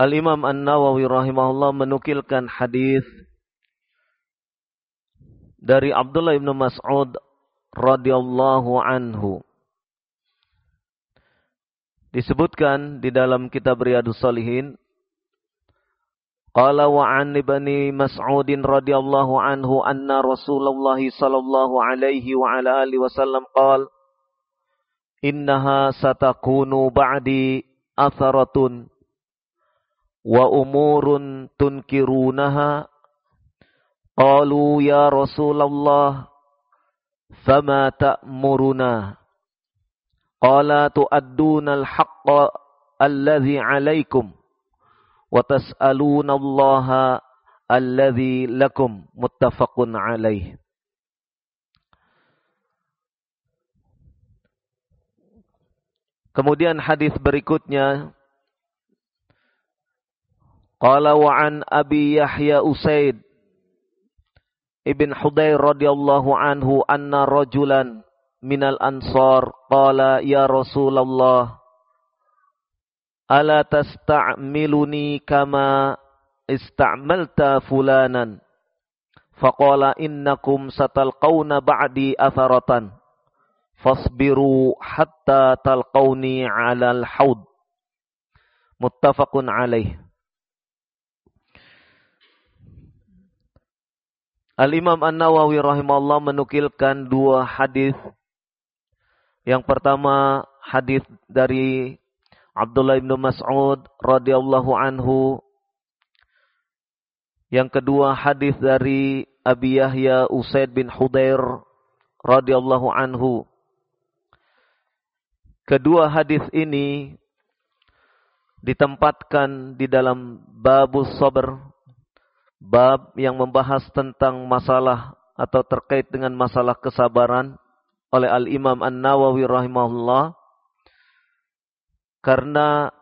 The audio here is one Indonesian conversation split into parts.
Al-Imam An-Nawawi rahimahullah menukilkan hadis dari Abdullah bin Mas'ud radhiyallahu anhu. Disebutkan di dalam kitab Riyadus Salihin Qala wa an ibni Mas'ud radhiyallahu anhu anna Rasulullah sallallahu alaihi wa ala alihi wasallam qala Innaha satakunu ba'di atharatun wa umurun tunkirunaha. Qalu ya Rasulullah fama ta'muruna? Qala tu'adduna al-haqqa alladhi 'alaykum wa tas'aluna Allah alladhi lakum muttafaqun 'alayh. Kemudian hadis berikutnya Qala wa an Abi Yahya Usaid Ibn Hudayr radhiyallahu anhu anna rajulan minal ansar qala ya Rasulullah ala tasta'miluni kama ista'malta fulanan faqala innakum satalqawna ba'di atharatan fasbiru hatta talqawni 'alal haud muttafaqun alaih Al-Imam An-Nawawi rahimahullah menukilkan dua hadis. Yang pertama hadis dari Abdullah bin Mas'ud radhiyallahu anhu. Yang kedua hadis dari Abi Yahya Usaid bin Hudair radhiyallahu anhu. Kedua hadis ini ditempatkan di dalam babus sabr bab yang membahas tentang masalah atau terkait dengan masalah kesabaran oleh Al-Imam An-Nawawi rahimahullah. Karena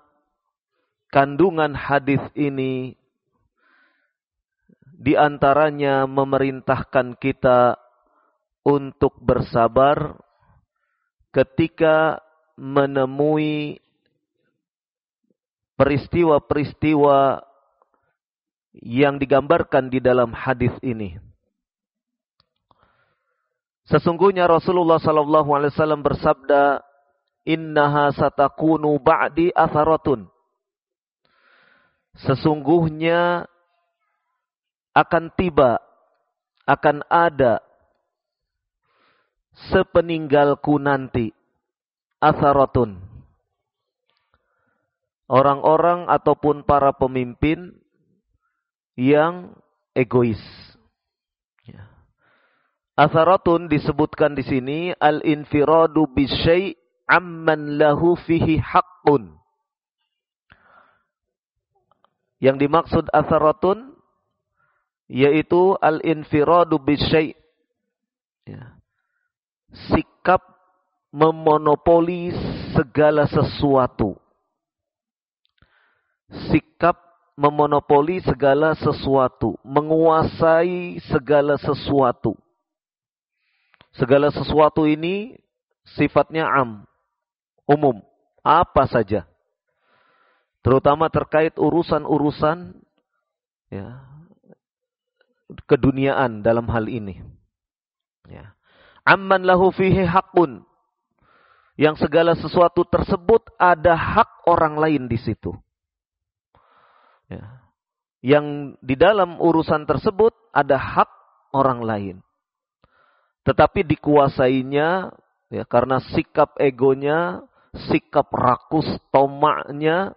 kandungan hadis ini di antaranya memerintahkan kita untuk bersabar ketika menemui peristiwa-peristiwa yang digambarkan di dalam hadis ini. Sesungguhnya Rasulullah sallallahu alaihi wasallam bersabda, "Innaha satakunu ba'di atharatun." Sesungguhnya akan tiba, akan ada sepeninggalku nanti atharatun. Orang-orang ataupun para pemimpin yang egois. Atharatun disebutkan di sini al-infiradu bisyai' amman lahu fihi haqqun. Yang dimaksud atharatun yaitu al-infiradu bisyai' ya. Sikap memonopoli segala sesuatu. Sikap memonopoli segala sesuatu, menguasai segala sesuatu. Segala sesuatu ini sifatnya am, umum, apa saja. Terutama terkait urusan-urusan ya, keduniaan dalam hal ini. Ya. Amman lahu fihi hakun. Yang segala sesuatu tersebut ada hak orang lain di situ. Ya. Yang di dalam urusan tersebut ada hak orang lain tetapi dikuasainya ya karena sikap egonya, sikap rakus tomaknya,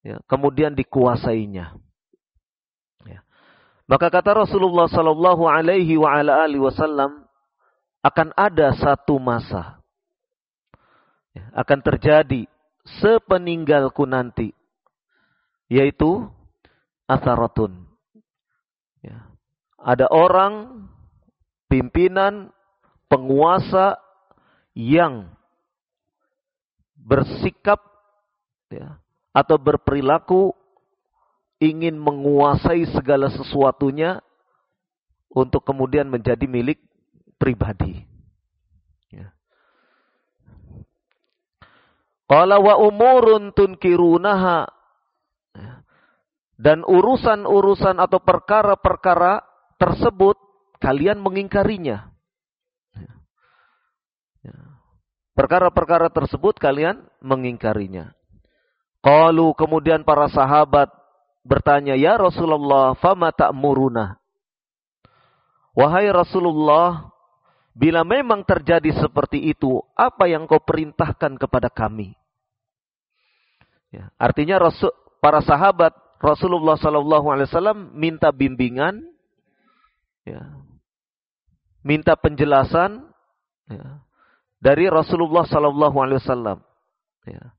ya, kemudian dikuasainya. Ya. Maka kata Rasulullah Sallallahu Alaihi Wasallam akan ada satu masa ya, akan terjadi sepeninggalku nanti, yaitu asaratun. Ya. Ada orang pimpinan penguasa yang bersikap ya, atau berperilaku ingin menguasai segala sesuatunya untuk kemudian menjadi milik pribadi. Ya. Qala wa umurun tunkirunaha. Dan urusan-urusan atau perkara-perkara tersebut kalian mengingkarinya. Perkara-perkara tersebut kalian mengingkarinya. Qalu kemudian para sahabat bertanya, "Ya Rasulullah, fama ta'muruna?" Wahai Rasulullah, bila memang terjadi seperti itu, apa yang kau perintahkan kepada kami? Ya, artinya Rasul, para sahabat Rasulullah Sallallahu Alaihi Wasallam minta bimbingan, ya, minta penjelasan, ya, dari Rasulullah Sallallahu Alaihi Wasallam. Ya.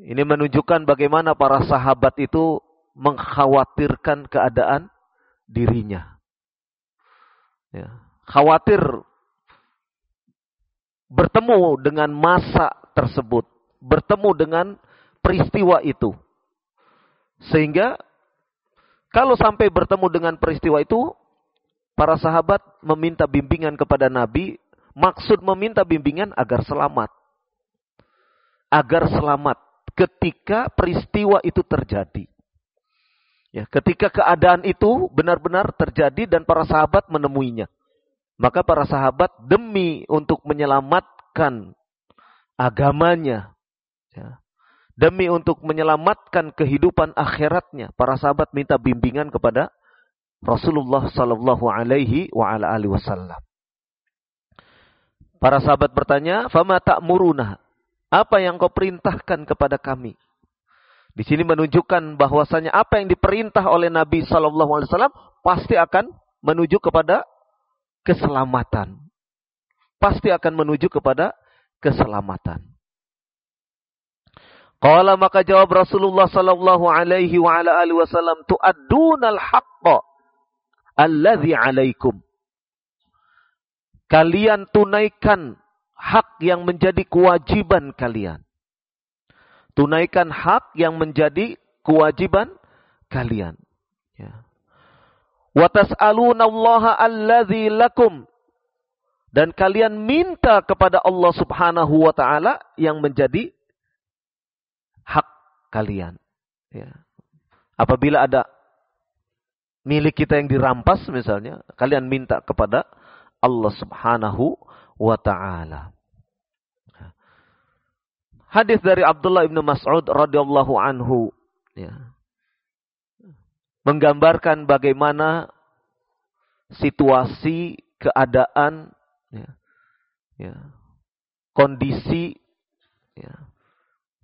Ini menunjukkan bagaimana para sahabat itu mengkhawatirkan keadaan dirinya. Ya. Khawatir bertemu dengan masa tersebut, bertemu dengan peristiwa itu. Sehingga kalau sampai bertemu dengan peristiwa itu, para sahabat meminta bimbingan kepada Nabi Maksud meminta bimbingan agar selamat. Agar selamat ketika peristiwa itu terjadi. Ya, ketika keadaan itu benar-benar terjadi dan para sahabat menemuinya. Maka para sahabat demi untuk menyelamatkan agamanya. Ya, demi untuk menyelamatkan kehidupan akhiratnya. Para sahabat minta bimbingan kepada Rasulullah Sallallahu Alaihi Wasallam. Para sahabat bertanya, "Fama ta'muruna?" Apa yang kau perintahkan kepada kami? Di sini menunjukkan bahwasanya apa yang diperintah oleh Nabi sallallahu alaihi wasallam pasti akan menuju kepada keselamatan. Pasti akan menuju kepada keselamatan. Qala maka jawab Rasulullah sallallahu alaihi wa ala alihi wasallam tu'addunal haqqa alladhi alaikum kalian tunaikan hak yang menjadi kewajiban kalian. Tunaikan hak yang menjadi kewajiban kalian. Ya. Wa tas'alunallaha alladzi lakum dan kalian minta kepada Allah Subhanahu wa taala yang menjadi hak kalian. Ya. Apabila ada milik kita yang dirampas misalnya, kalian minta kepada Allah Subhanahu wa taala. Hadis dari Abdullah bin Mas'ud radhiyallahu anhu ya. Menggambarkan bagaimana situasi, keadaan ya, ya, kondisi ya,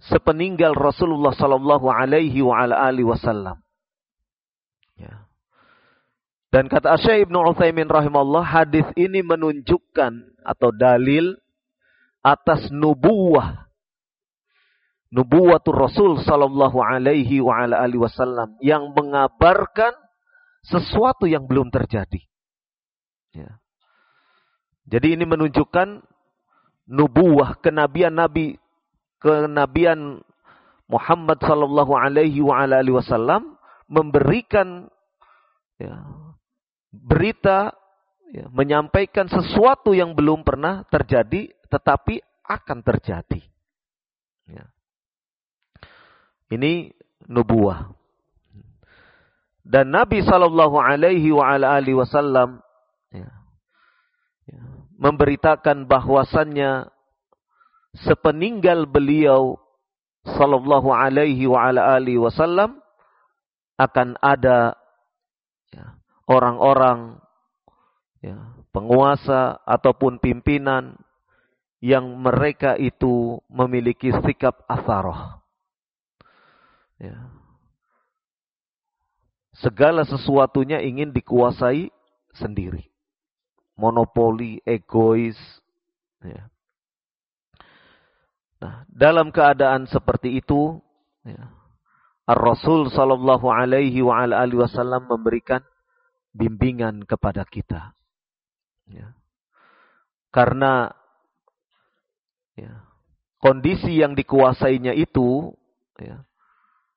sepeninggal Rasulullah sallallahu alaihi wasallam. Ya. Dan kata Syekh Ibnu Utsaimin rahimahullah, hadis ini menunjukkan atau dalil atas nubuwah nubuwatul Rasul sallallahu alaihi wasallam yang mengabarkan sesuatu yang belum terjadi. Ya. Jadi ini menunjukkan nubuwah kenabian Nabi kenabian Muhammad sallallahu alaihi wa ala alihi wasallam memberikan ya, berita ya, menyampaikan sesuatu yang belum pernah terjadi tetapi akan terjadi. Ya. Ini nubuah. Dan Nabi Shallallahu Alaihi Wasallam ya, ya, memberitakan bahwasannya sepeninggal beliau Shallallahu Alaihi Wasallam akan ada ya, orang-orang ya, penguasa ataupun pimpinan yang mereka itu memiliki sikap asaroh. Ya. Segala sesuatunya ingin dikuasai sendiri. Monopoli, egois. Ya. Nah, dalam keadaan seperti itu, ya, Ar-Rasul Sallallahu Alaihi Wasallam memberikan bimbingan kepada kita. Ya. Karena ya, kondisi yang dikuasainya itu, ya,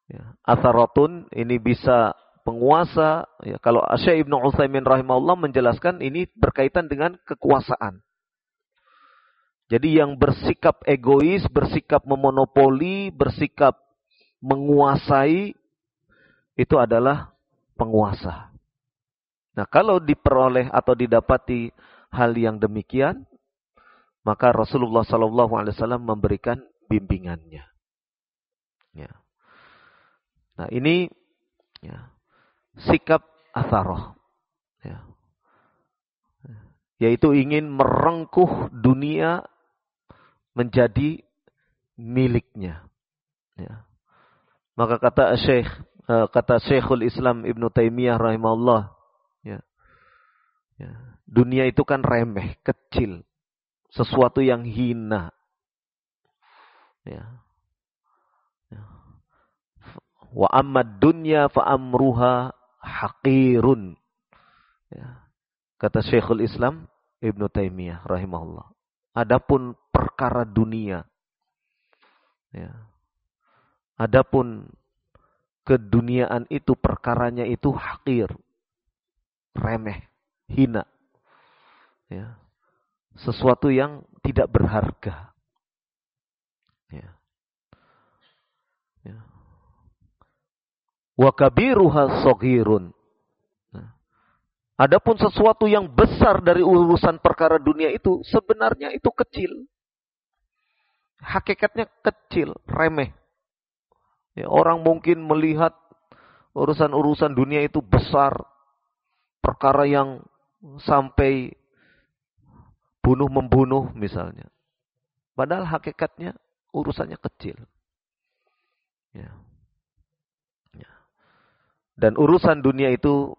Ya, atharatun ini bisa penguasa. Ya, kalau Syekh Ibnu Utsaimin rahimahullah menjelaskan ini berkaitan dengan kekuasaan. Jadi yang bersikap egois, bersikap memonopoli, bersikap menguasai itu adalah penguasa. Nah, kalau diperoleh atau didapati hal yang demikian, maka Rasulullah Sallallahu Alaihi Wasallam memberikan bimbingannya. Ya. Nah ini ya, sikap atharoh. Ya. Yaitu ingin merengkuh dunia menjadi miliknya. Ya. Maka kata Syekh eh, kata Syekhul Islam Ibnu Taimiyah rahimahullah ya. ya. Dunia itu kan remeh, kecil. Sesuatu yang hina. Ya. Wa ammad dunya fa amruha haqirun. Ya. Kata Syekhul Islam Ibnu Taimiyah rahimahullah. Adapun perkara dunia ya. Adapun keduniaan itu perkaranya itu hakir, remeh, hina. Ya. Sesuatu yang tidak berharga. Ya. Ya wa kabiruha sogirun. Adapun sesuatu yang besar dari urusan perkara dunia itu sebenarnya itu kecil. Hakikatnya kecil, remeh. Ya, orang mungkin melihat urusan-urusan dunia itu besar, perkara yang sampai bunuh membunuh misalnya. Padahal hakikatnya urusannya kecil. Ya. Dan urusan dunia itu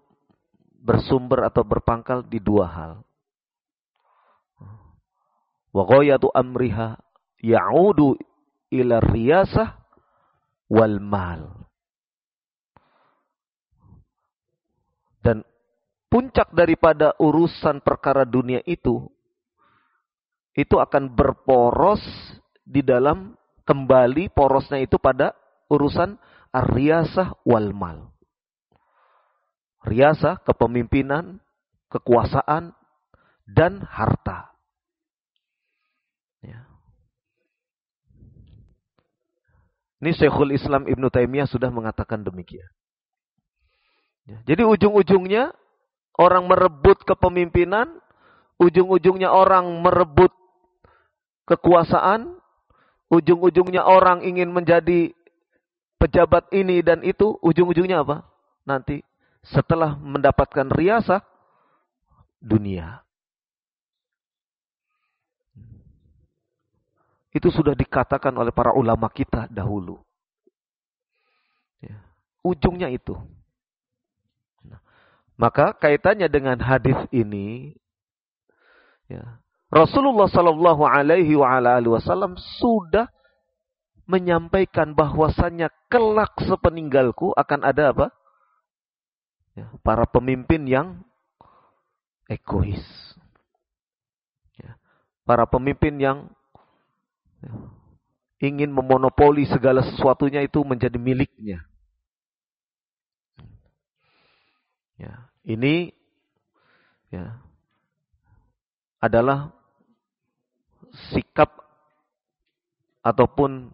bersumber atau berpangkal di dua hal. Wa ghayatu amriha ya'udu ila riyasah wal mal. Dan puncak daripada urusan perkara dunia itu itu akan berporos di dalam kembali porosnya itu pada urusan ar-riyasah wal mal riasa, kepemimpinan, kekuasaan, dan harta. Ya. Ini Syekhul Islam Ibn Taimiyah sudah mengatakan demikian. Ya. Jadi ujung-ujungnya orang merebut kepemimpinan, ujung-ujungnya orang merebut kekuasaan, ujung-ujungnya orang ingin menjadi pejabat ini dan itu, ujung-ujungnya apa? Nanti setelah mendapatkan riasa dunia. Itu sudah dikatakan oleh para ulama kita dahulu. Ya. Ujungnya itu. Nah, Maka kaitannya dengan hadis ini, ya, Rasulullah Shallallahu Alaihi Wasallam sudah menyampaikan bahwasannya kelak sepeninggalku akan ada apa? Ya, para pemimpin yang egois. Ya, para pemimpin yang ya, ingin memonopoli segala sesuatunya itu menjadi miliknya. Ya, ini ya adalah sikap ataupun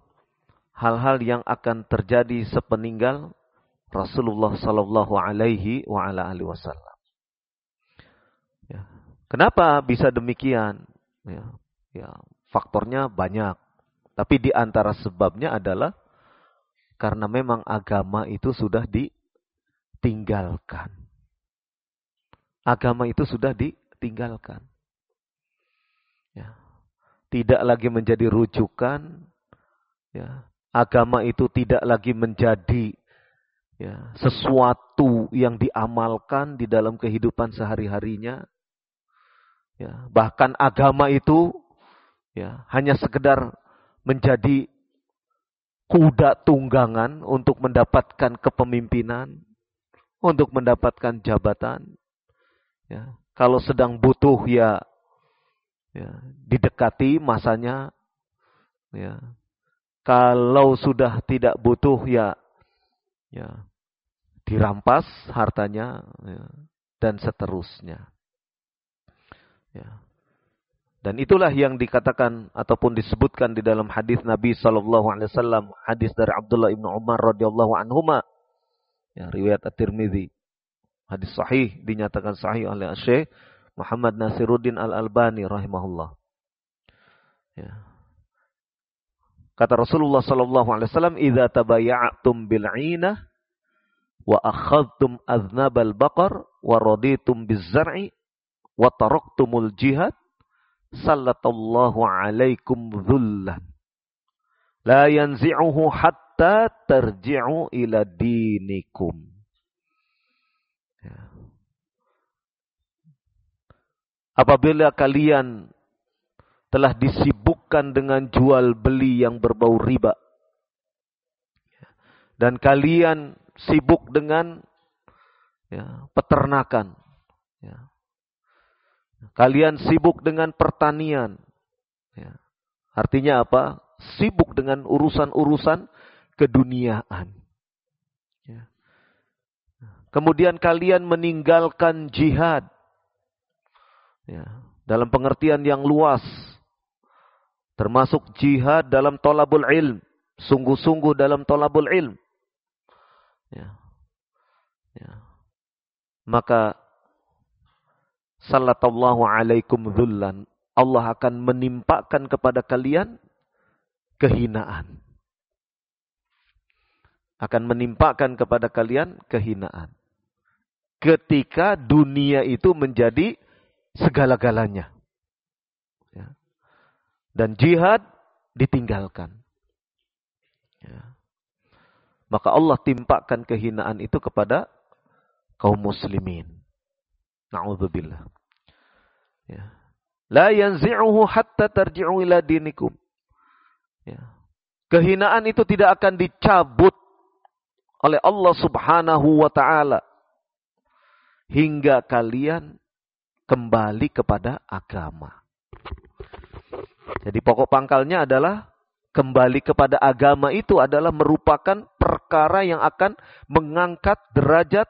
hal-hal yang akan terjadi sepeninggal Rasulullah Sallallahu Alaihi Wasallam. Ya. Kenapa bisa demikian? Ya, ya, faktornya banyak. Tapi di antara sebabnya adalah karena memang agama itu sudah ditinggalkan. Agama itu sudah ditinggalkan. Ya. Tidak lagi menjadi rujukan. Ya agama itu tidak lagi menjadi ya, sesuatu yang diamalkan di dalam kehidupan sehari-harinya. Ya, bahkan agama itu ya, hanya sekedar menjadi kuda tunggangan untuk mendapatkan kepemimpinan, untuk mendapatkan jabatan. Ya, kalau sedang butuh ya, ya didekati masanya, ya kalau sudah tidak butuh ya ya dirampas hartanya ya, dan seterusnya. Ya. Dan itulah yang dikatakan ataupun disebutkan di dalam hadis Nabi sallallahu alaihi wasallam, hadis dari Abdullah bin Umar radhiyallahu anhuma. Ya, riwayat At-Tirmizi. Hadis sahih dinyatakan sahih oleh Syekh Muhammad Nasiruddin Al-Albani rahimahullah. Ya. Kata Rasulullah sallallahu alaihi wasallam, "Idza tabaya'tum bil 'inah wa akhadtum aznabal baqar wa raditum biz zar'i wa taraktumul jihad, sallallahu alaikum dhullan. La yanzi'uhu hatta tarji'u ila dinikum." Apabila kalian telah disibukkan dengan jual beli yang berbau riba. Dan kalian sibuk dengan ya, peternakan. Ya. Kalian sibuk dengan pertanian. Ya. Artinya apa? Sibuk dengan urusan-urusan keduniaan. Ya. Kemudian kalian meninggalkan jihad. Ya. Dalam pengertian yang luas Termasuk jihad dalam tolabul ilm. Sungguh-sungguh dalam tolabul ilm. Ya. Ya. Maka sallallahu alaikum dhullan. Allah akan menimpakan kepada kalian kehinaan. Akan menimpakan kepada kalian kehinaan. Ketika dunia itu menjadi segala-galanya dan jihad ditinggalkan. Ya. Maka Allah timpakan kehinaan itu kepada kaum muslimin. Na'udzubillah. Ya. La yanzi'uhu hatta tarji'u ila dinikum. Ya. Kehinaan itu tidak akan dicabut oleh Allah subhanahu wa ta'ala. Hingga kalian kembali kepada agama. Jadi pokok pangkalnya adalah kembali kepada agama itu adalah merupakan perkara yang akan mengangkat derajat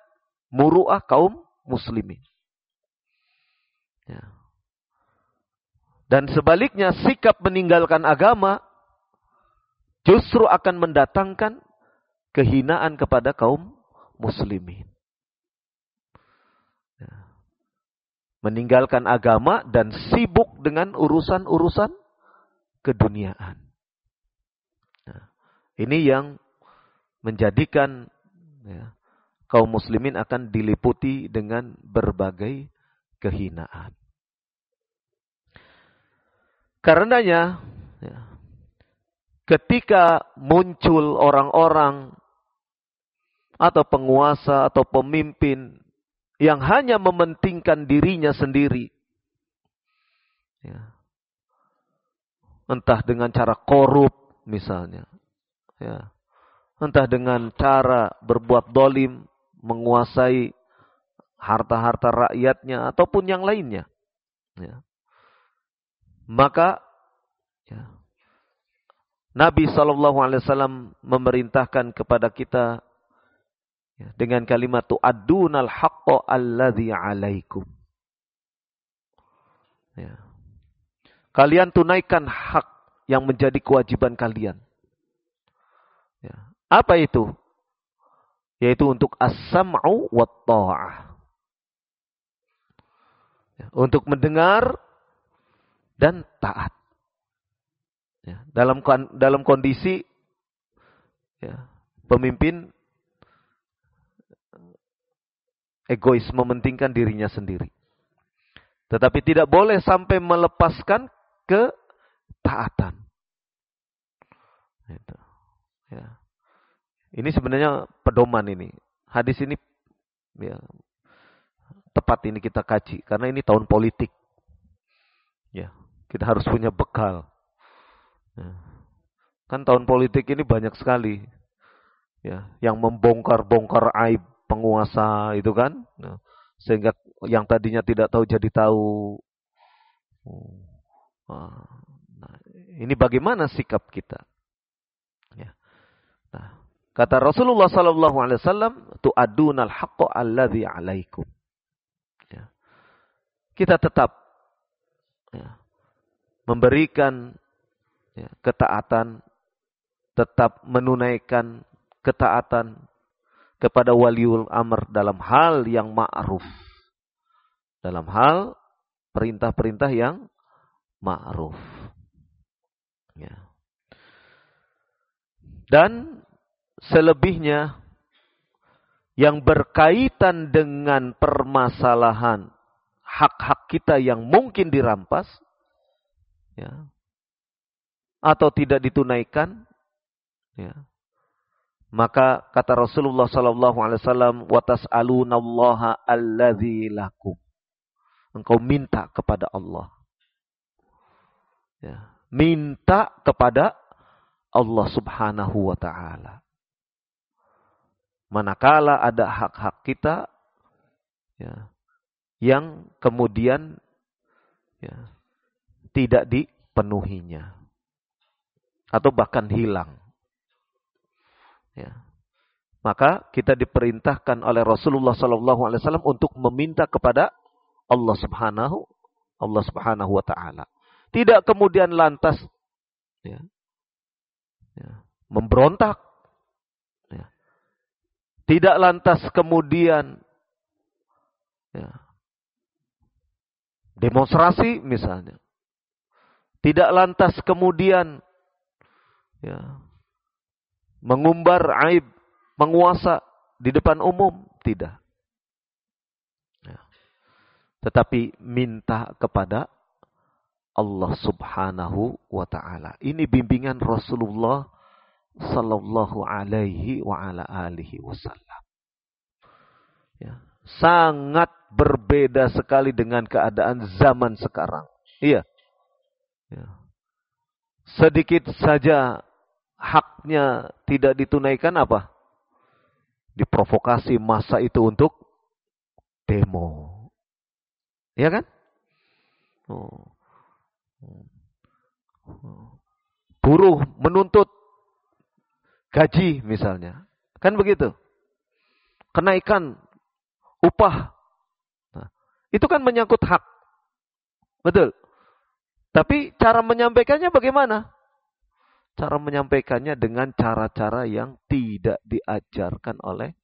muruah kaum muslimin. Ya. Dan sebaliknya sikap meninggalkan agama justru akan mendatangkan kehinaan kepada kaum muslimin. Ya. Meninggalkan agama dan sibuk dengan urusan-urusan keduniaan. Nah, ini yang menjadikan ya, kaum muslimin akan diliputi dengan berbagai kehinaan. Karenanya, ya, ketika muncul orang-orang atau penguasa atau pemimpin yang hanya mementingkan dirinya sendiri. Ya. Entah dengan cara korup misalnya. Ya. Entah dengan cara berbuat dolim, menguasai harta-harta rakyatnya ataupun yang lainnya. Ya. Maka ya, Nabi Wasallam memerintahkan kepada kita ya, dengan kalimat tu'adunal haqqo alladhi alaikum. Ya. Kalian tunaikan hak yang menjadi kewajiban kalian. Ya. Apa itu? Yaitu untuk as-sam'u wa ta'ah. Ya. Untuk mendengar dan taat. Ya. Dalam dalam kondisi ya, pemimpin egois mementingkan dirinya sendiri. Tetapi tidak boleh sampai melepaskan ketaatan. Itu. Ya. Ini sebenarnya pedoman ini. Hadis ini ya, tepat ini kita kaji karena ini tahun politik. Ya, kita harus punya bekal. Ya. Kan tahun politik ini banyak sekali ya yang membongkar-bongkar aib penguasa itu kan. Nah, sehingga yang tadinya tidak tahu jadi tahu. Nah, ini bagaimana sikap kita? Ya. Nah, kata Rasulullah Sallallahu Alaihi Wasallam, tu'adunal haqqo alladhi alaikum. Ya. Kita tetap ya, memberikan ya, ketaatan, tetap menunaikan ketaatan kepada waliul amr dalam hal yang ma'ruf. Dalam hal perintah-perintah yang ma'ruf. Ya. Dan selebihnya yang berkaitan dengan permasalahan hak-hak kita yang mungkin dirampas ya, atau tidak ditunaikan, ya. maka kata Rasulullah Sallallahu Alaihi Wasallam, watas alunallaha alladzi lakum. Engkau minta kepada Allah. Ya. Minta kepada Allah Subhanahu wa taala. Manakala ada hak-hak kita ya, yang kemudian ya, tidak dipenuhinya atau bahkan hilang. Ya. Maka kita diperintahkan oleh Rasulullah Wasallam untuk meminta kepada Allah Subhanahu Allah Subhanahu Wa Taala. Tidak kemudian lantas ya, ya, memberontak. Ya. Tidak lantas kemudian ya, demonstrasi misalnya. Tidak lantas kemudian ya, mengumbar aib, menguasa di depan umum, tidak. Ya. Tetapi minta kepada Allah Subhanahu wa taala. Ini bimbingan Rasulullah sallallahu alaihi wa ala alihi wasallam. Ya, sangat berbeda sekali dengan keadaan zaman sekarang. Iya. Ya. Sedikit saja haknya tidak ditunaikan apa? Diprovokasi masa itu untuk demo. Ya kan? Oh. Buruh menuntut gaji misalnya. Kan begitu. Kenaikan upah. Nah, itu kan menyangkut hak. Betul. Tapi cara menyampaikannya bagaimana? cara menyampaikannya dengan cara-cara yang tidak diajarkan oleh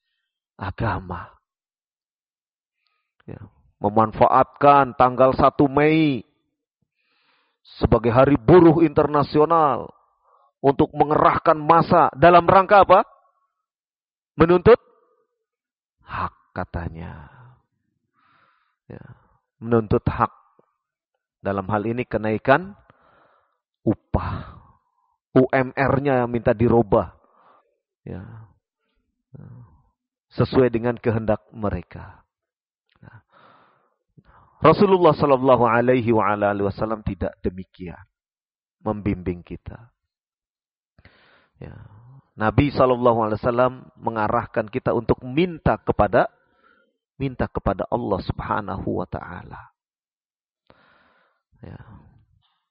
agama. Ya, memanfaatkan tanggal 1 Mei sebagai hari buruh internasional untuk mengerahkan masa dalam rangka apa? Menuntut hak katanya. Ya, menuntut hak. Dalam hal ini kenaikan upah. UMR-nya yang minta dirubah. Ya. Sesuai dengan kehendak mereka. Rasulullah Shallallahu Alaihi Wasallam tidak demikian membimbing kita. Ya. Nabi Shallallahu Alaihi Wasallam mengarahkan kita untuk minta kepada minta kepada Allah Subhanahu Wa Taala. Ya.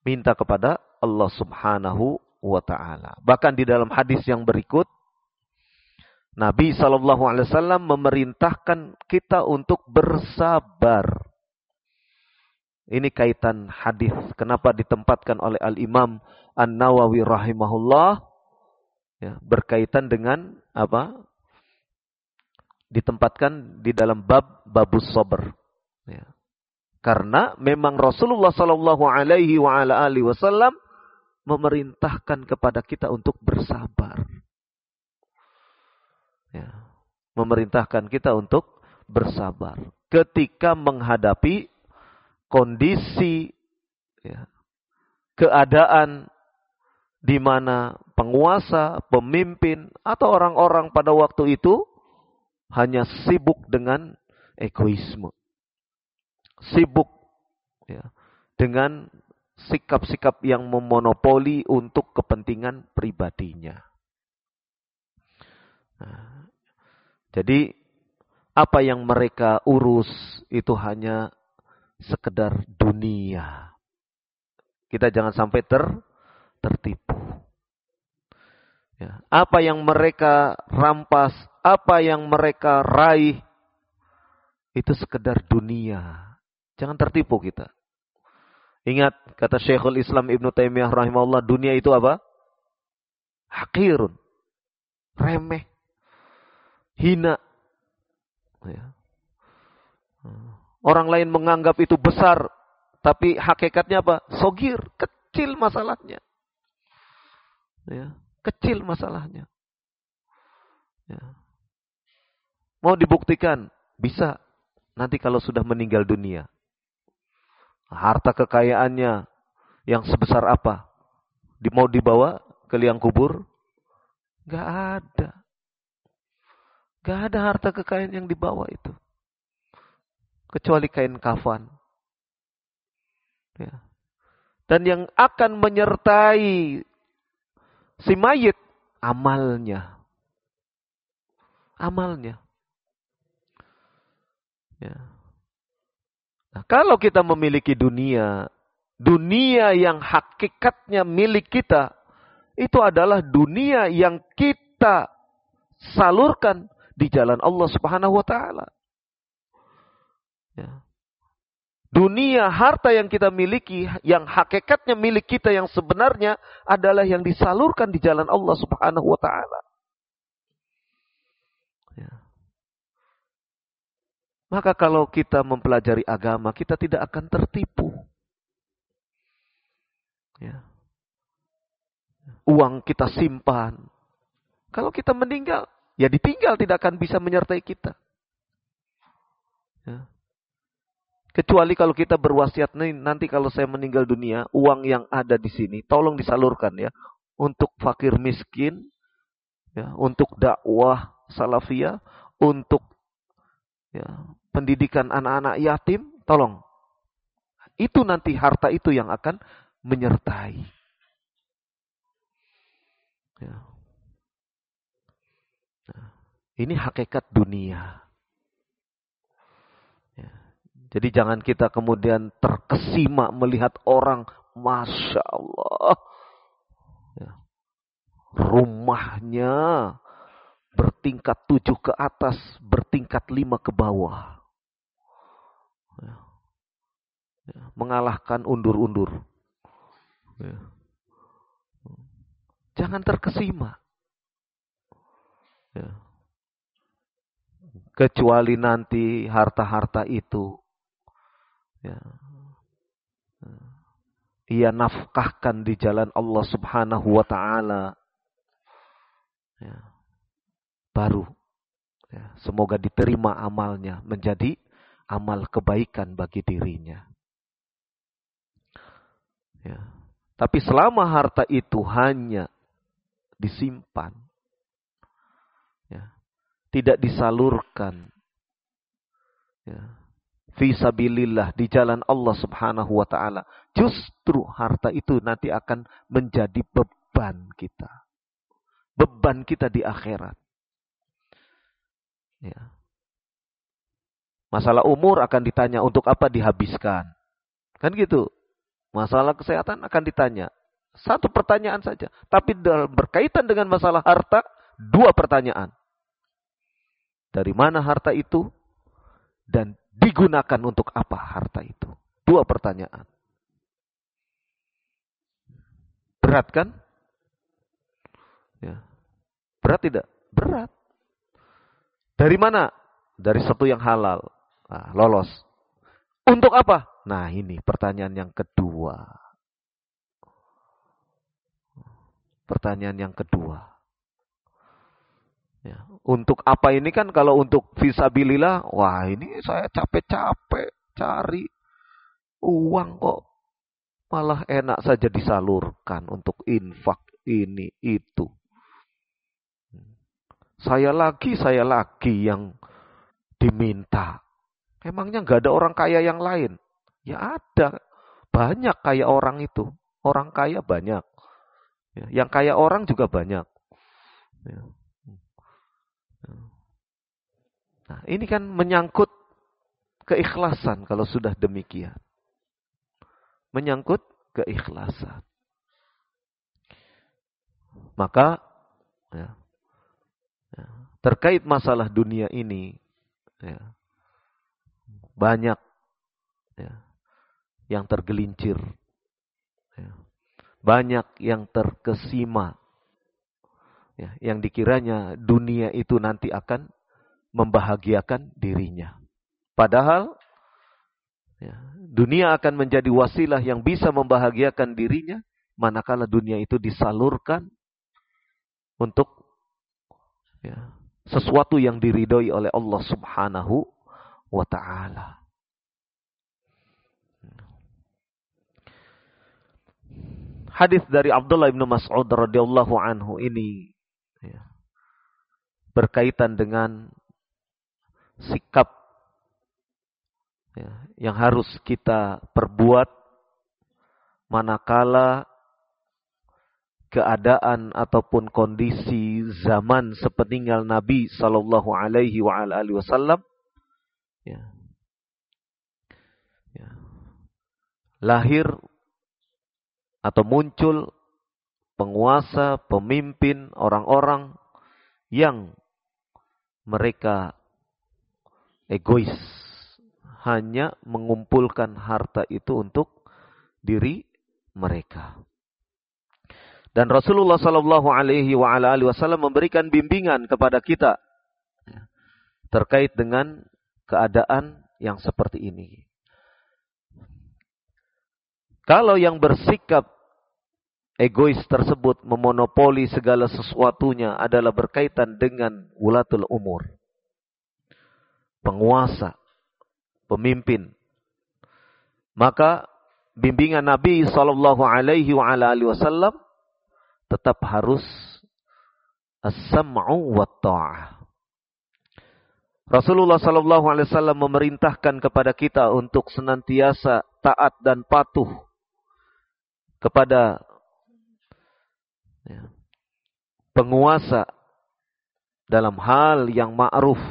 Minta kepada Allah Subhanahu Wa Taala. Bahkan di dalam hadis yang berikut, Nabi Shallallahu Alaihi Wasallam memerintahkan kita untuk bersabar ini kaitan hadis. Kenapa ditempatkan oleh Al Imam An Nawawi rahimahullah ya, berkaitan dengan apa? Ditempatkan di dalam bab babus sober. Ya. Karena memang Rasulullah Sallallahu Alaihi Wasallam memerintahkan kepada kita untuk bersabar. Ya. Memerintahkan kita untuk bersabar ketika menghadapi kondisi, ya, keadaan di mana penguasa, pemimpin, atau orang-orang pada waktu itu hanya sibuk dengan egoisme. Sibuk ya, dengan sikap-sikap yang memonopoli untuk kepentingan pribadinya. Nah, jadi apa yang mereka urus itu hanya sekedar dunia. Kita jangan sampai ter tertipu. Ya. Apa yang mereka rampas, apa yang mereka raih, itu sekedar dunia. Jangan tertipu kita. Ingat kata Syekhul Islam Ibn Taimiyah rahimahullah, dunia itu apa? Hakirun. Remeh. Hina. Ya. Orang lain menganggap itu besar, tapi hakikatnya apa? Sogir, kecil masalahnya. Ya, kecil masalahnya. Ya. Mau dibuktikan? Bisa. Nanti kalau sudah meninggal dunia. Harta kekayaannya yang sebesar apa? Mau dibawa ke liang kubur? Gak ada. Gak ada harta kekayaan yang dibawa itu kecuali kain kafan. Ya. Dan yang akan menyertai si mayit amalnya. Amalnya. Ya. Nah, kalau kita memiliki dunia, dunia yang hakikatnya milik kita, itu adalah dunia yang kita salurkan di jalan Allah Subhanahu wa taala. Ya. Dunia, harta yang kita miliki, yang hakikatnya milik kita yang sebenarnya adalah yang disalurkan di jalan Allah Subhanahu wa taala. Ya. Maka kalau kita mempelajari agama, kita tidak akan tertipu. Ya. Uang kita simpan. Kalau kita meninggal, ya ditinggal tidak akan bisa menyertai kita. Ya. Kecuali kalau kita berwasiat nih, nanti kalau saya meninggal dunia, uang yang ada di sini tolong disalurkan ya untuk fakir miskin, ya, untuk dakwah salafiyah, untuk ya, pendidikan anak-anak yatim, tolong. Itu nanti harta itu yang akan menyertai. Ya. Nah, ini hakikat dunia. Jadi jangan kita kemudian terkesima melihat orang, masya Allah, ya. rumahnya bertingkat tujuh ke atas, bertingkat lima ke bawah, ya. Ya. mengalahkan undur-undur. Jangan terkesima. Kecuali nanti harta-harta itu ya, ia nafkahkan di jalan Allah Subhanahu wa taala. Ya, baru ya, semoga diterima amalnya menjadi amal kebaikan bagi dirinya. Ya. Tapi selama harta itu hanya disimpan, ya, tidak disalurkan, ya, Fisabilillah di jalan Allah subhanahu wa ta'ala. Justru harta itu nanti akan menjadi beban kita. Beban kita di akhirat. Ya. Masalah umur akan ditanya untuk apa dihabiskan. Kan gitu. Masalah kesehatan akan ditanya. Satu pertanyaan saja. Tapi berkaitan dengan masalah harta, dua pertanyaan. Dari mana harta itu? Dan digunakan untuk apa harta itu? Dua pertanyaan. Berat kan? Ya. Berat tidak? Berat. Dari mana? Dari satu yang halal. Nah, lolos. Untuk apa? Nah ini pertanyaan yang kedua. Pertanyaan yang kedua. Ya. Untuk apa ini kan kalau untuk visabilillah, wah ini saya capek-capek cari uang kok. Malah enak saja disalurkan untuk infak ini itu. Saya lagi, saya lagi yang diminta. Emangnya nggak ada orang kaya yang lain? Ya ada. Banyak kaya orang itu. Orang kaya banyak. Ya, yang kaya orang juga banyak. Ya. Nah, ini kan menyangkut keikhlasan kalau sudah demikian. Menyangkut keikhlasan. Maka ya, ya, terkait masalah dunia ini, ya, banyak ya, yang tergelincir, ya, banyak yang terkesima, ya, yang dikiranya dunia itu nanti akan membahagiakan dirinya. Padahal ya, dunia akan menjadi wasilah yang bisa membahagiakan dirinya manakala dunia itu disalurkan untuk ya, sesuatu yang diridhoi oleh Allah Subhanahu wa taala. Hadis dari Abdullah bin Mas'ud radhiyallahu anhu ini ya, berkaitan dengan sikap ya, yang harus kita perbuat manakala keadaan ataupun kondisi zaman sepeninggal Nabi Sallallahu Alaihi Wasallam ya. Ya. lahir atau muncul penguasa, pemimpin, orang-orang yang mereka egois, hanya mengumpulkan harta itu untuk diri mereka. Dan Rasulullah Sallallahu Alaihi Wasallam memberikan bimbingan kepada kita terkait dengan keadaan yang seperti ini. Kalau yang bersikap egois tersebut memonopoli segala sesuatunya adalah berkaitan dengan ulatul umur. Penguasa, pemimpin. Maka bimbingan Nabi sallallahu alaihi wasallam tetap harus as-sam'u wa ta'ah. Rasulullah sallallahu alaihi wasallam memerintahkan kepada kita untuk senantiasa taat dan patuh kepada ya, penguasa dalam hal yang ma'ruf.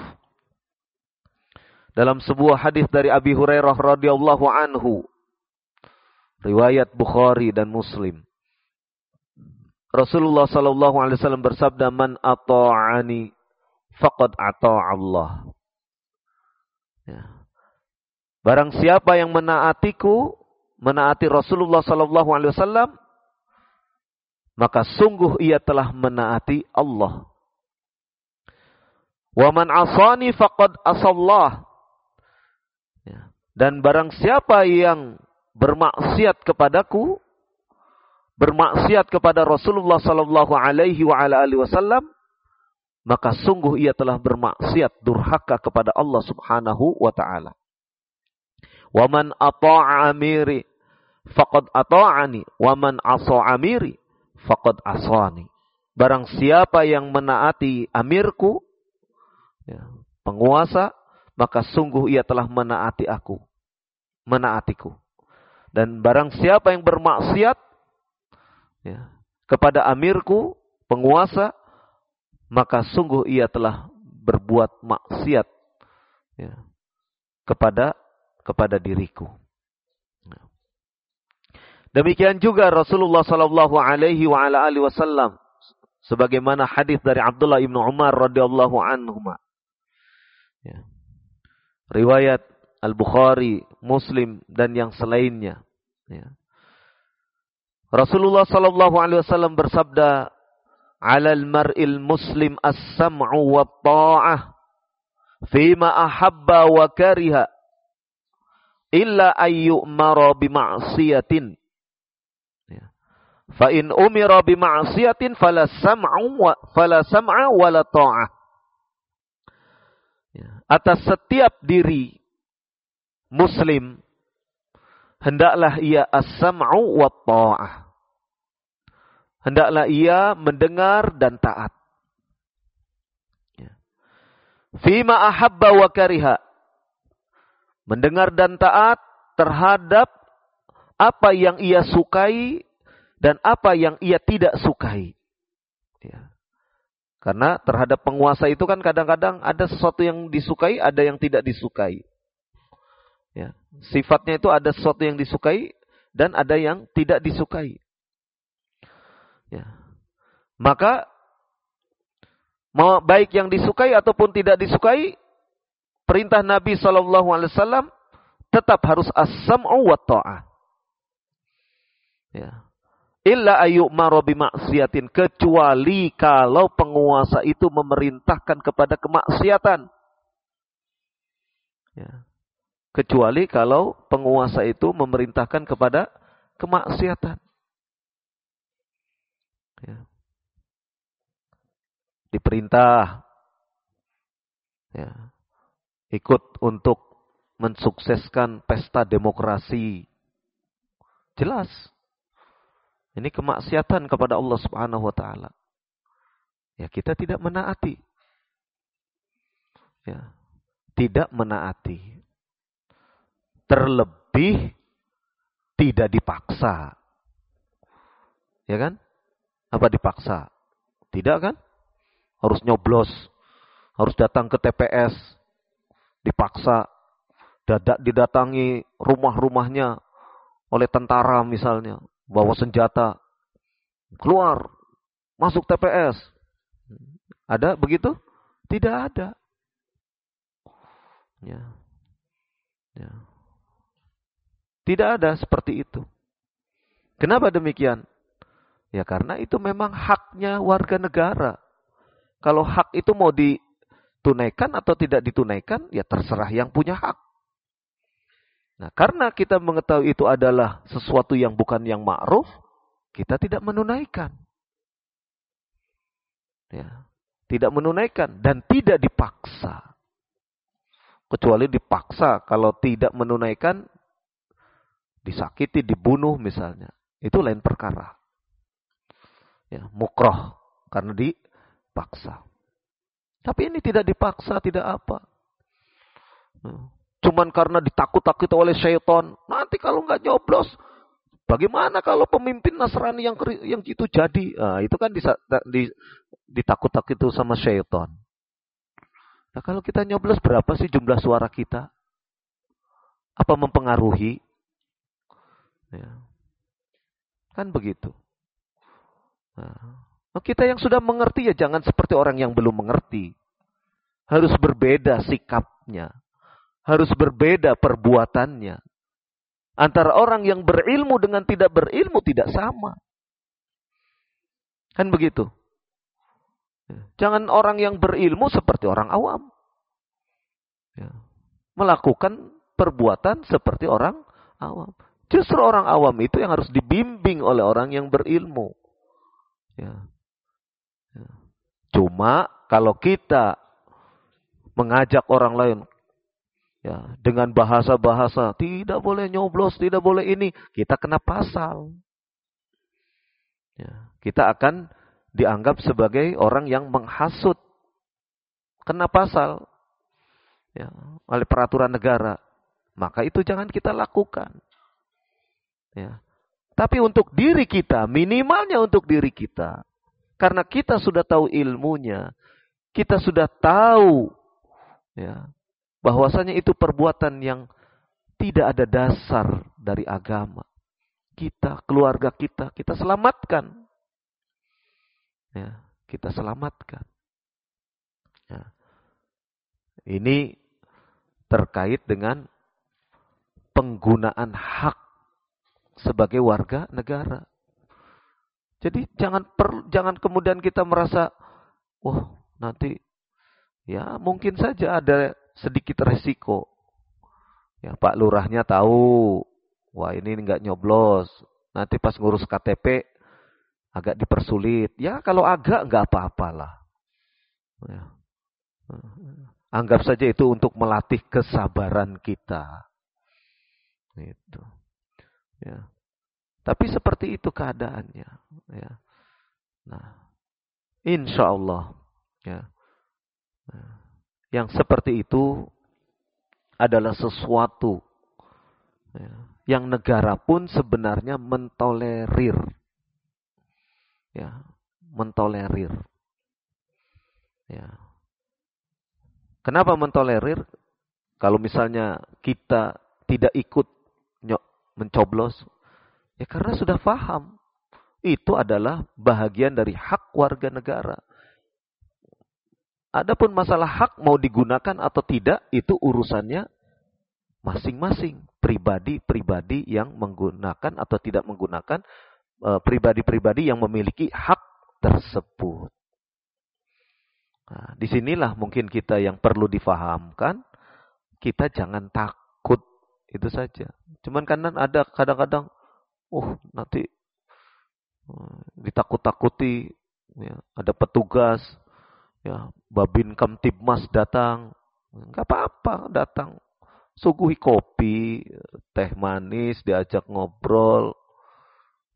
Dalam sebuah hadis dari Abi Hurairah radhiyallahu anhu, riwayat Bukhari dan Muslim. Rasulullah sallallahu alaihi wasallam bersabda, "Man ata'ani faqad ata Allah. Ya. Barang siapa yang menaatiku, menaati Rasulullah sallallahu alaihi wasallam, maka sungguh ia telah menaati Allah. Wa man asani faqad asallah. Dan barang siapa yang bermaksiat kepadaku, bermaksiat kepada Rasulullah sallallahu alaihi wa ala alihi wasallam, maka sungguh ia telah bermaksiat durhaka kepada Allah Subhanahu wa taala. Wa man ata'a amiri faqad ata'ani wa man asa amiri faqad asani. Barang siapa yang menaati amirku ya, penguasa maka sungguh ia telah menaati aku. Menaatiku. Dan barang siapa yang bermaksiat ya, kepada amirku, penguasa, maka sungguh ia telah berbuat maksiat ya, kepada kepada diriku. Demikian juga Rasulullah sallallahu alaihi wasallam sebagaimana hadis dari Abdullah ibnu Umar radhiyallahu anhu. Ya. Riwayat Al-Bukhari, Muslim dan yang selainnya. Ya. Rasulullah sallallahu alaihi wasallam bersabda, "'Alal mar'il muslim as-sam'u wa ta'ah fima ahabba wa kariha illa ayyumara bima'siyatin." Fa in umira bi ma'siyatin fala sam'u wa fala sam'a wala ta'ah. Ya. Atas setiap diri muslim hendaklah ia as-sam'u wa ta'ah. Hendaklah ia mendengar dan taat. Ya. Fima ahabba wa kariha. Mendengar dan taat terhadap apa yang ia sukai dan apa yang ia tidak sukai. Ya. Karena terhadap penguasa itu kan kadang-kadang ada sesuatu yang disukai, ada yang tidak disukai. Ya. Sifatnya itu ada sesuatu yang disukai dan ada yang tidak disukai. Ya. Maka mau baik yang disukai ataupun tidak disukai, perintah Nabi Shallallahu Alaihi Wasallam tetap harus as-sam'u wa ta'ah. Ya. Illa ayuk marobi maksiatin. Kecuali kalau penguasa itu memerintahkan kepada kemaksiatan. Ya. Kecuali kalau penguasa itu memerintahkan kepada kemaksiatan. Ya. Diperintah. Ya. Ikut untuk mensukseskan pesta demokrasi. Jelas. Ini kemaksiatan kepada Allah Subhanahu wa taala. Ya, kita tidak menaati. Ya. Tidak menaati. Terlebih tidak dipaksa. Ya kan? Apa dipaksa? Tidak kan? Harus nyoblos. Harus datang ke TPS. Dipaksa. Dadak didatangi rumah-rumahnya oleh tentara misalnya bawa senjata, keluar, masuk TPS. Ada begitu? Tidak ada. Ya. Ya. Tidak ada seperti itu. Kenapa demikian? Ya karena itu memang haknya warga negara. Kalau hak itu mau ditunaikan atau tidak ditunaikan, ya terserah yang punya hak. Nah, karena kita mengetahui itu adalah sesuatu yang bukan yang ma'ruf, kita tidak menunaikan. Ya, tidak menunaikan dan tidak dipaksa. Kecuali dipaksa kalau tidak menunaikan disakiti, dibunuh misalnya. Itu lain perkara. Ya, mukroh karena dipaksa. Tapi ini tidak dipaksa, tidak apa. Nah, Cuman karena ditakut-takuti oleh syaitan. Nanti kalau nggak nyoblos, bagaimana kalau pemimpin Nasrani yang yang itu jadi? Nah, itu kan ditakut-takuti sama syaitan. Nah, kalau kita nyoblos berapa sih jumlah suara kita? Apa mempengaruhi? Ya. Kan begitu. Nah, kita yang sudah mengerti ya jangan seperti orang yang belum mengerti. Harus berbeda sikapnya harus berbeda perbuatannya. Antara orang yang berilmu dengan tidak berilmu tidak sama. Kan begitu. Jangan orang yang berilmu seperti orang awam. Ya. Melakukan perbuatan seperti orang awam. Justru orang awam itu yang harus dibimbing oleh orang yang berilmu. Ya. Ya. Cuma kalau kita mengajak orang lain, Ya, dengan bahasa-bahasa tidak boleh nyoblos, tidak boleh ini, kita kena pasal. Ya, kita akan dianggap sebagai orang yang menghasut. Kena pasal. ya, oleh peraturan negara, maka itu jangan kita lakukan. Ya. Tapi untuk diri kita, minimalnya untuk diri kita. Karena kita sudah tahu ilmunya, kita sudah tahu ya, bahwasanya itu perbuatan yang tidak ada dasar dari agama. Kita, keluarga kita, kita selamatkan. Ya, kita selamatkan. Ya. Ini terkait dengan penggunaan hak sebagai warga negara. Jadi jangan per, jangan kemudian kita merasa, wah nanti ya mungkin saja ada sedikit resiko. Ya Pak Lurahnya tahu, wah ini nggak nyoblos. Nanti pas ngurus KTP agak dipersulit. Ya kalau agak nggak apa-apalah. Ya. Anggap saja itu untuk melatih kesabaran kita. Itu. Ya. Tapi seperti itu keadaannya. Ya. Nah, insya Allah, ya. Nah, yang seperti itu adalah sesuatu ya, yang negara pun sebenarnya mentolerir, ya, mentolerir. Ya. Kenapa mentolerir? Kalau misalnya kita tidak ikut mencoblos, ya karena sudah paham. Itu adalah bahagian dari hak warga negara. Adapun masalah hak mau digunakan atau tidak, itu urusannya masing-masing. Pribadi-pribadi yang menggunakan atau tidak menggunakan, eh, pribadi-pribadi yang memiliki hak tersebut. Nah, di sinilah mungkin kita yang perlu difahamkan, kita jangan takut itu saja. Cuman kan ada kadang-kadang, oh nanti eh, ditakut-takuti, ya, ada petugas, ya Babin Kamtibmas datang, nggak apa-apa datang, suguhi kopi, teh manis, diajak ngobrol.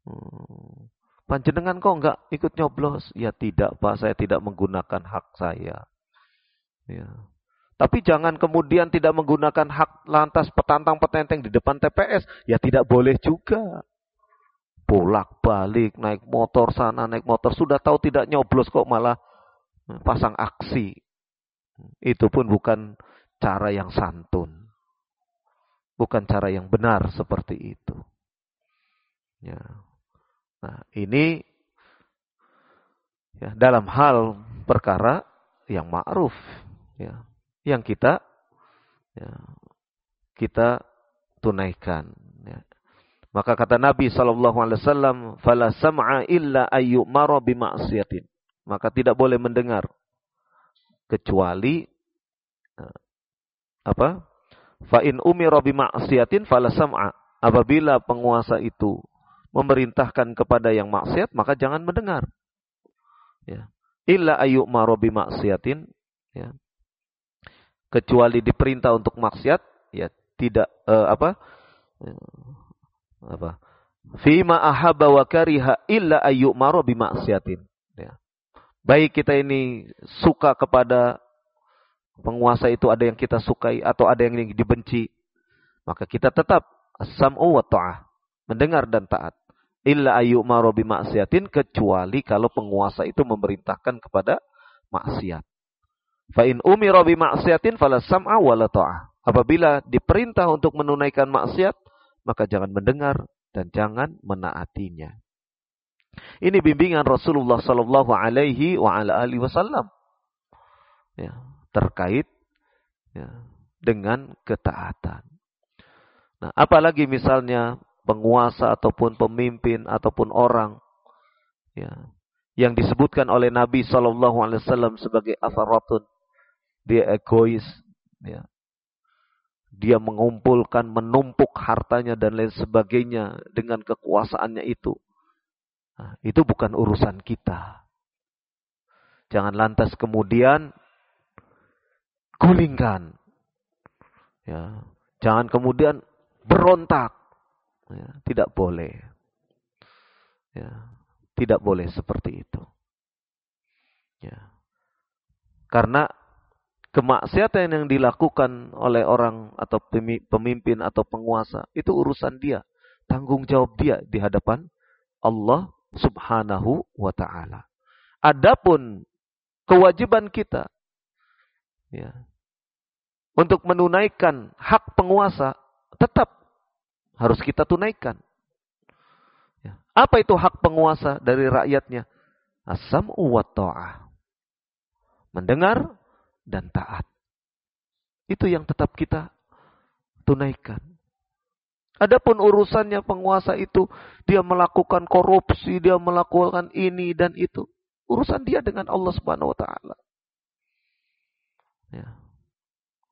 Hmm. Panjenengan kok nggak ikut nyoblos? Ya tidak pak, saya tidak menggunakan hak saya. Ya. Tapi jangan kemudian tidak menggunakan hak lantas petantang petenteng di depan TPS. Ya tidak boleh juga. Bolak balik, naik motor sana, naik motor. Sudah tahu tidak nyoblos kok malah pasang aksi. Itu pun bukan cara yang santun. Bukan cara yang benar seperti itu. Ya. Nah, ini ya, dalam hal perkara yang ma'ruf ya yang kita ya, kita tunaikan. Ya. Maka kata Nabi Wasallam, "Fala sam'a illa ayyumara bima'siyatin." Maka tidak boleh mendengar kecuali uh, apa? Fa in umira bima'siyatin fala sam'a. Apabila penguasa itu memerintahkan kepada yang maksiat, maka jangan mendengar. Ya. Illa ayyumara bima'siyatin, ya kecuali diperintah untuk maksiat ya tidak uh, apa? Apa? Fima ahabba wa kariha illa ayyumaru bimaksiatin ya. Baik kita ini suka kepada penguasa itu ada yang kita sukai atau ada yang dibenci maka kita tetap sam'u wa ta'ah mendengar dan taat. Illa ayyumaru bimaksiatin kecuali kalau penguasa itu memerintahkan kepada maksiat Fa in umira bi maksiatin fala sam'a wala ta'ah. Apabila diperintah untuk menunaikan maksiat, maka jangan mendengar dan jangan menaatinya. Ini bimbingan Rasulullah sallallahu alaihi wa ala alihi wasallam. Ya, terkait ya, dengan ketaatan. Nah, apalagi misalnya penguasa ataupun pemimpin ataupun orang ya, yang disebutkan oleh Nabi Shallallahu Alaihi Wasallam sebagai asaratun dia egois, ya. Dia mengumpulkan, menumpuk hartanya dan lain sebagainya dengan kekuasaannya itu. Nah, itu bukan urusan kita. Jangan lantas kemudian gulingkan. Ya. Jangan kemudian berontak. Ya, tidak boleh. Ya, tidak boleh seperti itu. Ya. Karena kemaksiatan yang dilakukan oleh orang atau pemimpin atau penguasa itu urusan dia, tanggung jawab dia di hadapan Allah Subhanahu wa taala. Adapun kewajiban kita ya untuk menunaikan hak penguasa tetap harus kita tunaikan. Ya. Apa itu hak penguasa dari rakyatnya? Asam wa ta'ah. Mendengar dan taat. Itu yang tetap kita tunaikan. Adapun urusannya penguasa itu, dia melakukan korupsi, dia melakukan ini dan itu. Urusan dia dengan Allah Subhanahu wa taala. Ya.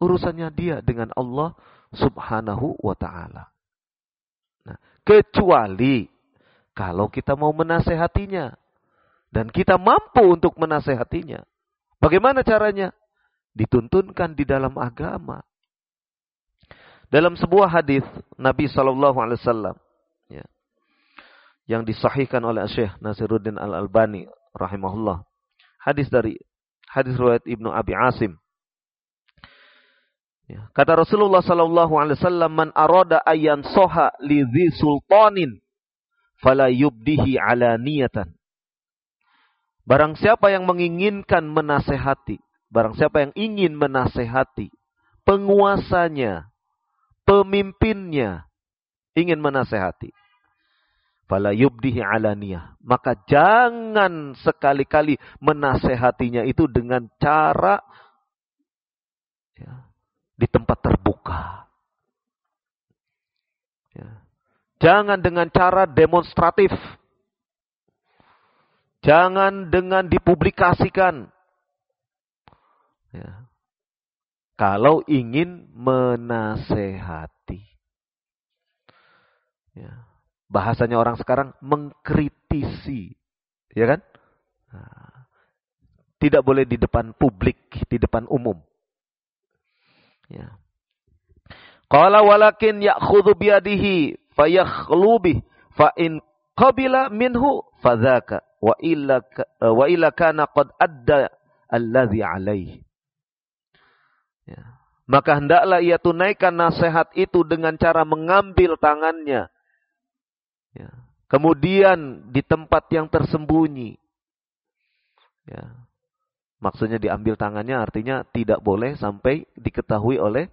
Urusannya dia dengan Allah Subhanahu wa taala. Nah, kecuali kalau kita mau menasehatinya dan kita mampu untuk menasehatinya. Bagaimana caranya? Dituntunkan di dalam agama. Dalam sebuah hadis Nabi Shallallahu Alaihi Wasallam ya, yang disahihkan oleh Syekh Nasiruddin Al Albani rahimahullah. Hadis dari hadis riwayat Ibnu Abi Asim. Ya, kata Rasulullah Shallallahu Alaihi Wasallam, "Man arada ayan soha li sultanin, fala yubdihi ala niyatan." Barang siapa yang menginginkan menasehati Barang siapa yang ingin menasehati penguasanya, pemimpinnya, ingin menasehati. Fala yubdihi alaniyah. Maka jangan sekali-kali menasehatinya itu dengan cara ya, di tempat terbuka. Ya. Jangan dengan cara demonstratif. Jangan dengan dipublikasikan. Ya. Kalau ingin menasehati. Ya. Bahasanya orang sekarang mengkritisi. Ya kan? Nah, tidak boleh di depan publik, di depan umum. Ya. Qala walakin ya'khudhu biyadihi fayakhlubi fa in qabila minhu fadzaka wa illa wa illa kana qad adda alladhi alaihi. Ya. Maka hendaklah ia tunaikan nasihat itu dengan cara mengambil tangannya. Ya. Kemudian di tempat yang tersembunyi. Ya. Maksudnya diambil tangannya artinya tidak boleh sampai diketahui oleh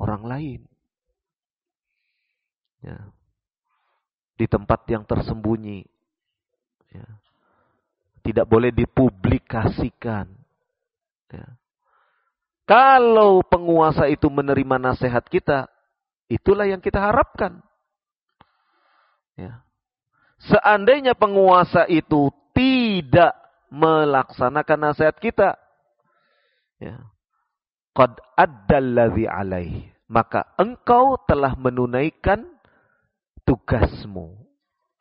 orang lain. Ya. Di tempat yang tersembunyi. Ya. Tidak boleh dipublikasikan. Ya. Kalau penguasa itu menerima nasihat kita, itulah yang kita harapkan. Ya. Seandainya penguasa itu tidak melaksanakan nasihat kita, ya. Qad addalladzi alaih. Maka engkau telah menunaikan tugasmu.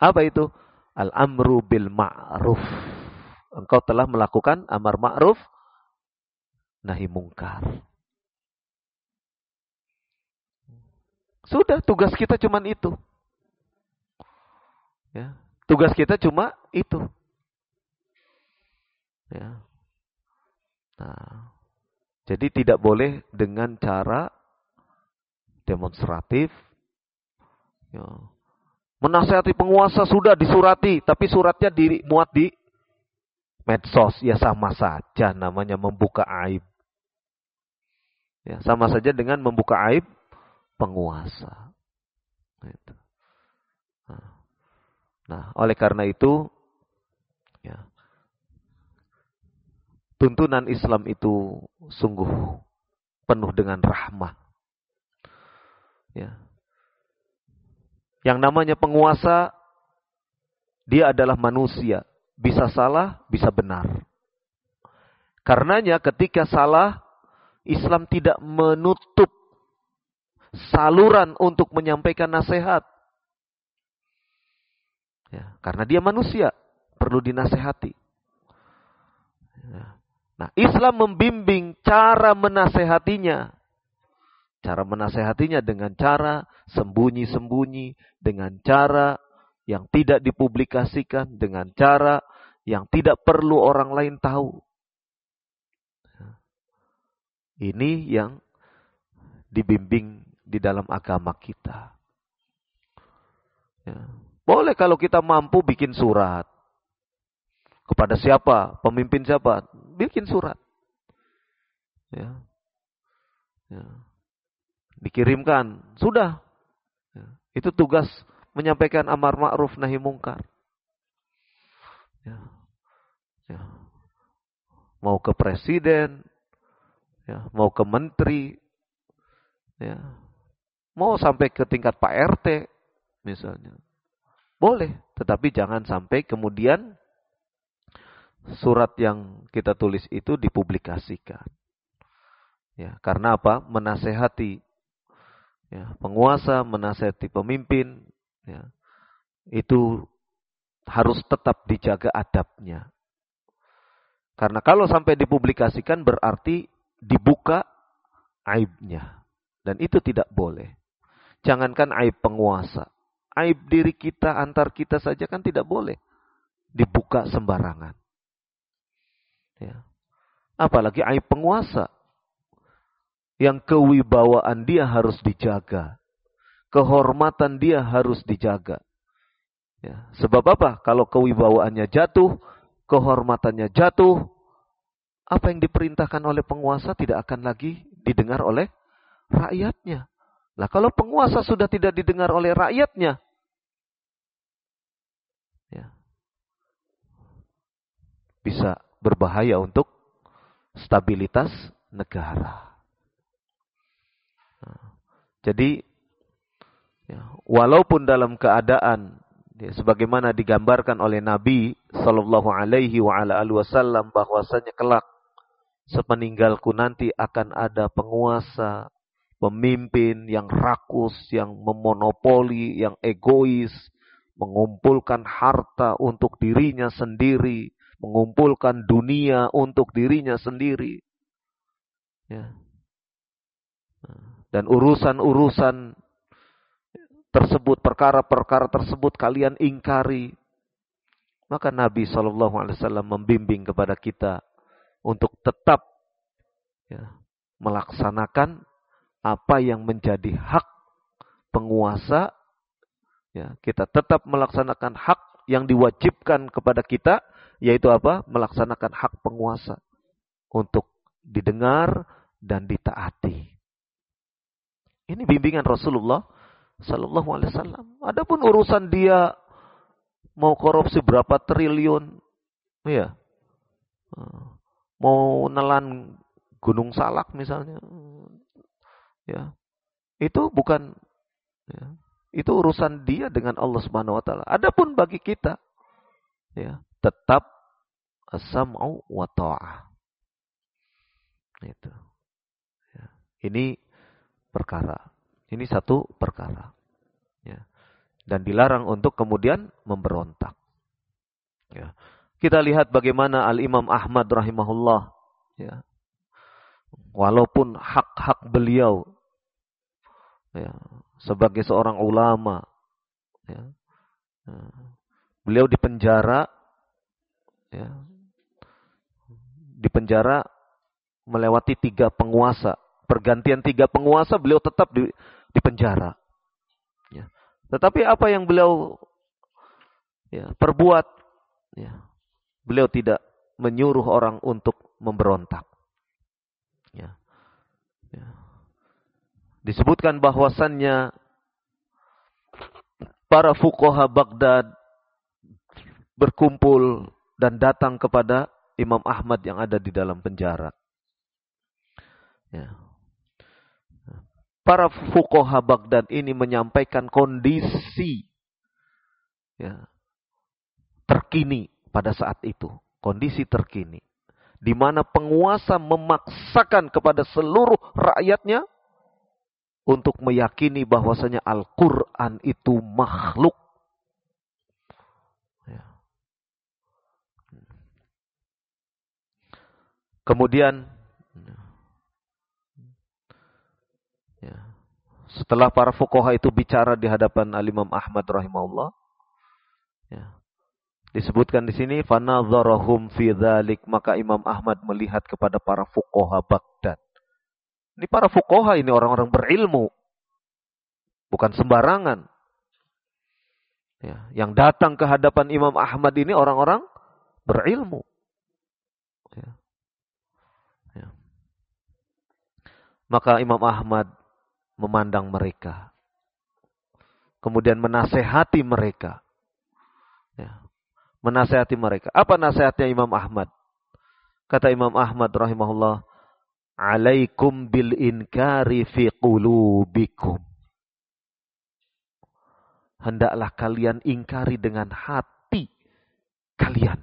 Apa itu? Al-amru bil ma'ruf. Engkau telah melakukan amar ma'ruf nahi mungkar. Sudah tugas kita cuma itu. Ya, tugas kita cuma itu. Ya. Nah, jadi tidak boleh dengan cara demonstratif. Ya. Menasihati penguasa sudah disurati, tapi suratnya dimuat di medsos ya sama saja namanya membuka aib. Ya, sama saja dengan membuka aib penguasa. Gitu. Nah, nah, oleh karena itu, ya, tuntunan Islam itu sungguh penuh dengan rahmah. Ya. Yang namanya penguasa, dia adalah manusia bisa salah, bisa benar. Karenanya ketika salah, Islam tidak menutup saluran untuk menyampaikan nasihat. Ya, karena dia manusia, perlu dinasehati. Ya. Nah, Islam membimbing cara menasehatinya. Cara menasehatinya dengan cara sembunyi-sembunyi, dengan cara yang tidak dipublikasikan dengan cara yang tidak perlu orang lain tahu. Ini yang dibimbing di dalam agama kita. Ya. Boleh kalau kita mampu bikin surat. Kepada siapa? Pemimpin siapa? Bikin surat. Ya. Ya. Dikirimkan. Sudah. Ya. Itu tugas menyampaikan amar ma'ruf nahi mungkar. Ya. Ya. Mau ke presiden, ya, mau ke menteri, ya, mau sampai ke tingkat Pak RT misalnya. Boleh, tetapi jangan sampai kemudian surat yang kita tulis itu dipublikasikan. Ya, karena apa? Menasehati ya, penguasa, menasehati pemimpin, ya, itu harus tetap dijaga adabnya. Karena kalau sampai dipublikasikan berarti dibuka aibnya. Dan itu tidak boleh. Jangankan aib penguasa, aib diri kita antar kita saja kan tidak boleh dibuka sembarangan. Ya. Apalagi aib penguasa yang kewibawaan dia harus dijaga, kehormatan dia harus dijaga. Ya. Sebab apa? Kalau kewibawaannya jatuh, kehormatannya jatuh, apa yang diperintahkan oleh penguasa tidak akan lagi didengar oleh rakyatnya. Nah, kalau penguasa sudah tidak didengar oleh rakyatnya, ya, bisa berbahaya untuk stabilitas negara. Nah, jadi, ya, walaupun dalam keadaan ya, sebagaimana digambarkan oleh Nabi Shallallahu Alaihi Wasallam bahwasanya kelak sepeninggalku nanti akan ada penguasa pemimpin yang rakus, yang memonopoli, yang egois, mengumpulkan harta untuk dirinya sendiri, mengumpulkan dunia untuk dirinya sendiri. Ya. Dan urusan-urusan tersebut, perkara-perkara tersebut kalian ingkari. Maka Nabi SAW membimbing kepada kita untuk tetap ya, melaksanakan apa yang menjadi hak penguasa, ya, kita tetap melaksanakan hak yang diwajibkan kepada kita, yaitu apa? Melaksanakan hak penguasa untuk didengar dan ditaati. Ini bimbingan Rasulullah Sallallahu Alaihi Wasallam. Adapun urusan dia mau korupsi berapa triliun, ya, mau nelan Gunung Salak misalnya, Ya. Itu bukan ya, itu urusan dia dengan Allah Subhanahu wa taala. Adapun bagi kita ya, tetap as-sam'u wa ta'ah. Itu. Ya. Ini perkara. Ini satu perkara. Ya. Dan dilarang untuk kemudian memberontak. Ya. Kita lihat bagaimana Al-Imam Ahmad rahimahullah. Ya. Walaupun hak-hak beliau ya, sebagai seorang ulama. Ya. ya. Beliau dipenjara, ya, dipenjara melewati tiga penguasa. Pergantian tiga penguasa, beliau tetap di, dipenjara. Ya. Tetapi apa yang beliau ya, perbuat, ya, beliau tidak menyuruh orang untuk memberontak. Ya. Ya disebutkan bahwasannya para fukoha Baghdad berkumpul dan datang kepada Imam Ahmad yang ada di dalam penjara. Ya. Para fukoha Baghdad ini menyampaikan kondisi ya, terkini pada saat itu. Kondisi terkini. Di mana penguasa memaksakan kepada seluruh rakyatnya untuk meyakini bahwasanya Al-Quran itu makhluk. Ya. Kemudian ya, setelah para fukoha itu bicara di hadapan Al-Imam Ahmad rahimahullah, ya, disebutkan di sini fanadharahum fi dzalik maka Imam Ahmad melihat kepada para fukoha Baghdad Ini para fukoha ini orang-orang berilmu. Bukan sembarangan. Ya, yang datang ke hadapan Imam Ahmad ini orang-orang berilmu. Ya. Ya. Maka Imam Ahmad memandang mereka. Kemudian menasehati mereka. Menasehati mereka. Apa nasihatnya Imam Ahmad? Kata Imam Ahmad rahimahullah, alaikum bil inkari fi qulubikum. Hendaklah kalian ingkari dengan hati kalian.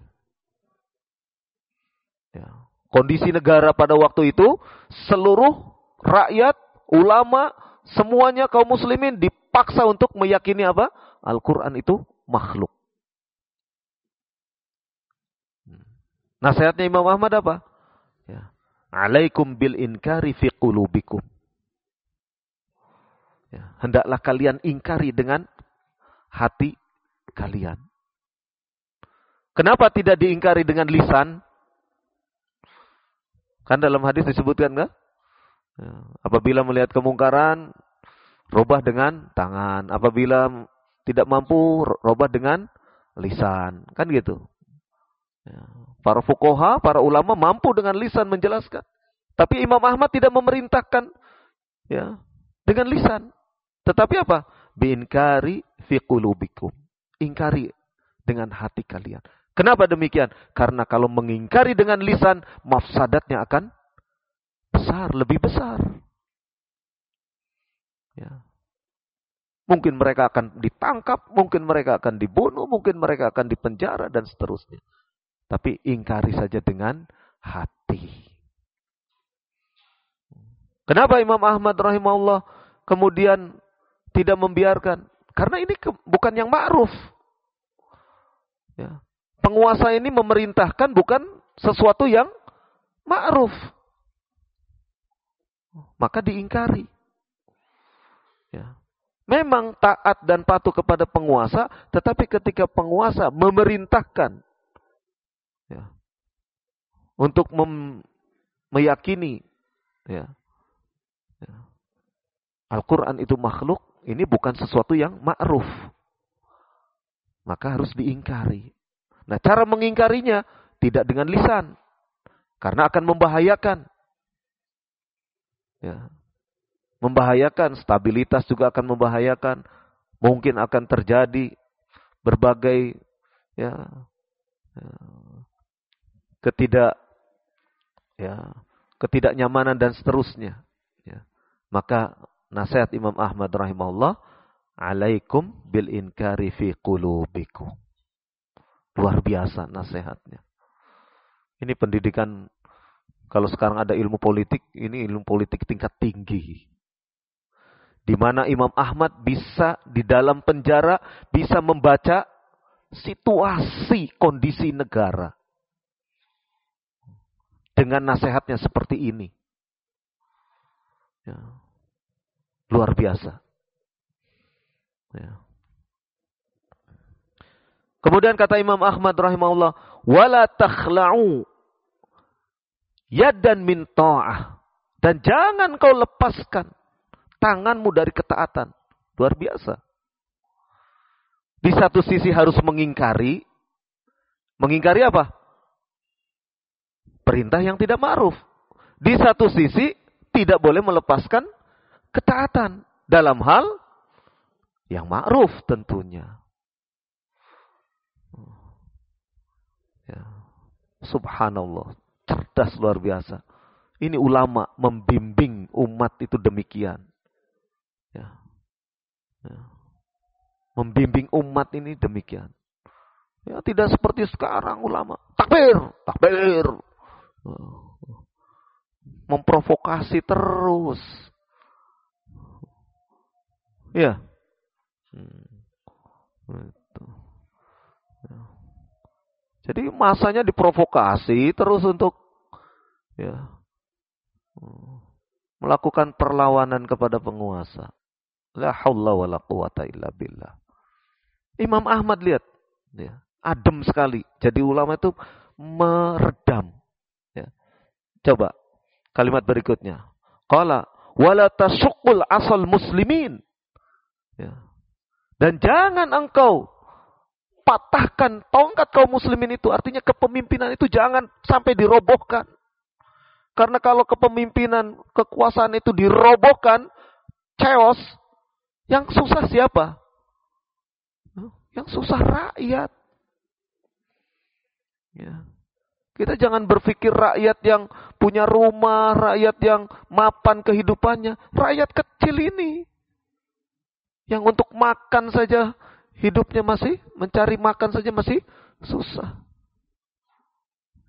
Ya. Kondisi negara pada waktu itu, seluruh rakyat, ulama, semuanya kaum muslimin dipaksa untuk meyakini apa? Al-Quran itu makhluk. Nasihatnya Imam Ahmad apa? Ya. Alaikum bil inkari fi qulubikum. Ya, hendaklah kalian ingkari dengan hati kalian. Kenapa tidak diingkari dengan lisan? Kan dalam hadis disebutkan kan? Ya, apabila melihat kemungkaran, robah dengan tangan. Apabila tidak mampu, robah dengan lisan. Kan gitu. Ya. Para fukoha, para ulama mampu dengan lisan menjelaskan. Tapi Imam Ahmad tidak memerintahkan ya dengan lisan. Tetapi apa? Biinkari fi qulubikum. Ingkari dengan hati kalian. Kenapa demikian? Karena kalau mengingkari dengan lisan, mafsadatnya akan besar, lebih besar. Ya. Mungkin mereka akan ditangkap, mungkin mereka akan dibunuh, mungkin mereka akan dipenjara dan seterusnya. Tapi ingkari saja dengan hati. Kenapa Imam Ahmad rahimahullah kemudian tidak membiarkan? Karena ini ke, bukan yang ma'ruf. Ya. Penguasa ini memerintahkan bukan sesuatu yang ma'ruf. Maka diingkari. Ya. Memang taat dan patuh kepada penguasa, tetapi ketika penguasa memerintahkan ya, untuk mem, meyakini ya, ya, Al-Quran itu makhluk, ini bukan sesuatu yang ma'ruf. Maka harus diingkari. Nah cara mengingkarinya tidak dengan lisan. Karena akan membahayakan. Ya. Membahayakan, stabilitas juga akan membahayakan. Mungkin akan terjadi berbagai ya, ya ketidak ya ketidaknyamanan dan seterusnya ya. maka nasihat Imam Ahmad rahimahullah alaikum bil inkari fi qulubikum. Luar biasa nasihatnya. Ini pendidikan kalau sekarang ada ilmu politik ini ilmu politik tingkat tinggi. Di mana Imam Ahmad bisa di dalam penjara bisa membaca situasi kondisi negara dengan nasihatnya seperti ini. Ya. Luar biasa. Ya. Kemudian kata Imam Ahmad rahimahullah, wala takhla'u yadan min ta'ah. Dan jangan kau lepaskan tanganmu dari ketaatan. Luar biasa. Di satu sisi harus mengingkari. Mengingkari apa? Perintah yang tidak ma'ruf. Di satu sisi tidak boleh melepaskan ketaatan dalam hal yang ma'ruf tentunya. Ya. Subhanallah, cerdas luar biasa. Ini ulama membimbing umat itu demikian. Ya. Ya. Membimbing umat ini demikian. Ya, tidak seperti sekarang ulama. Takbir, takbir, Memprovokasi terus. Ya. Hmm. Ya. Jadi masanya diprovokasi terus untuk ya melakukan perlawanan kepada penguasa. La haula wala quwata illa billah. Imam Ahmad lihat, ya, adem sekali. Jadi ulama itu meredam Coba kalimat berikutnya. Qala wala tasuqqul asal muslimin. Ya. Dan jangan engkau patahkan tongkat kaum muslimin itu. Artinya kepemimpinan itu jangan sampai dirobohkan. Karena kalau kepemimpinan, kekuasaan itu dirobohkan, chaos, yang susah siapa? Yang susah rakyat. Ya. Kita jangan berpikir rakyat yang punya rumah, rakyat yang mapan kehidupannya. Rakyat kecil ini. Yang untuk makan saja hidupnya masih, mencari makan saja masih susah.